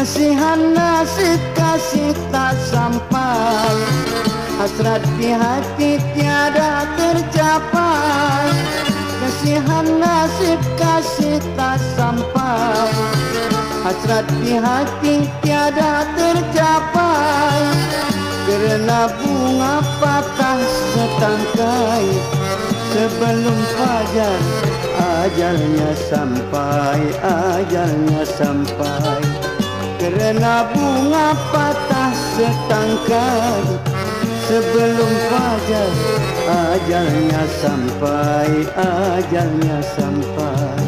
Kasihan nasib kasih tak sampai. Hasrat di hati tiada tercapai. Kasihan nasib kasih tak sampai. Hasrat di hati tiada tercapai. Kerana bunga patah setangkai. Sebelum fajar ajalnya sampai Ajalnya sampai Kerana bunga patah setangkai Sebelum fajar. Ajalnya sampai Ajalnya sampai.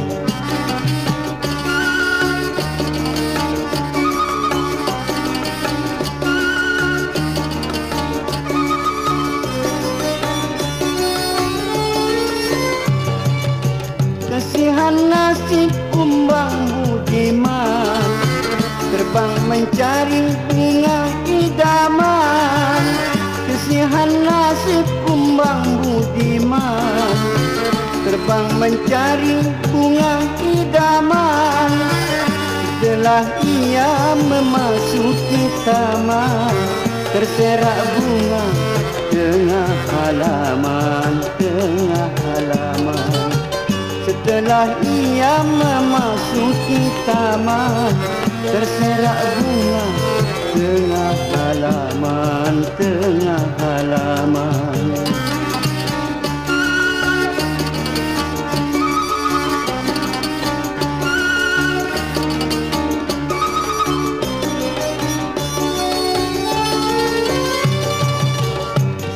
Kasihan nasib kumbang budiman Terbang mencari bunga idaman. Kasihan nasib kumbang budiman. Terbang mencari bunga idaman. Setelah ia memasuki taman Terserak bunga tengah halaman Tengah halaman. Setelah ia memasuki taman Terserak bunga tengah halaman Tengah halaman.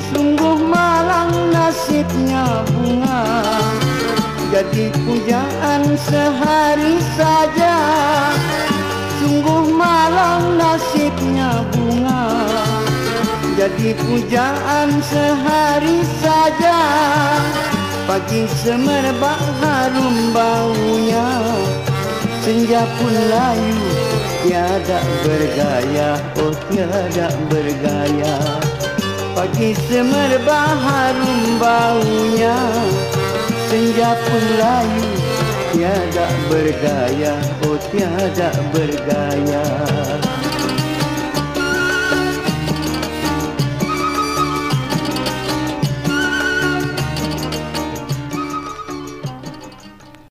Sungguh malang nasibnya bunga. Jadi pujaan sehari saja Jadi pujaan sehari saja. Pagi semerbak harum baunya. Senja pun layu Tiada bergaya. Oh tiada bergaya. Pagi semerbak harum baunya. Senja pun layu Tiada bergaya. Oh tiada bergaya